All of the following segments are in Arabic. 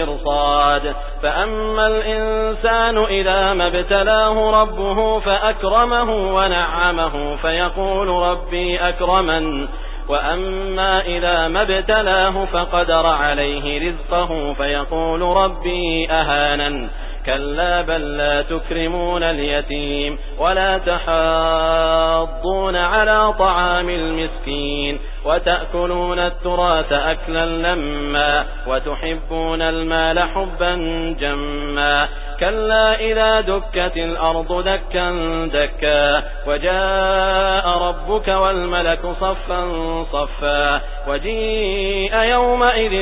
لبالمرصاد فأما الإنسان إذا ما ابتلاه ربه فأكرمه ونعمه فيقول ربي أكرمن. وأما إذا ما ابتلاه فقدر عليه رزقه فيقول ربي أهانا كلا بل لا تكرمون اليتيم ولا تحاضون على طعام المسكين وتأكلون التراث أكلا لما وتحبون المال حبا جما كلا إذا دكت الأرض دكا دكا وجاء ربك والملك صفا صفا وجيء يومئذ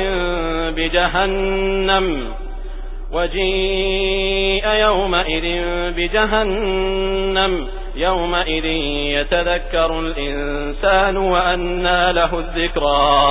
بجهنم وجيء يومئذ بجهنم. يومئذ يتذكر الإنسان وأنى له الذكرى.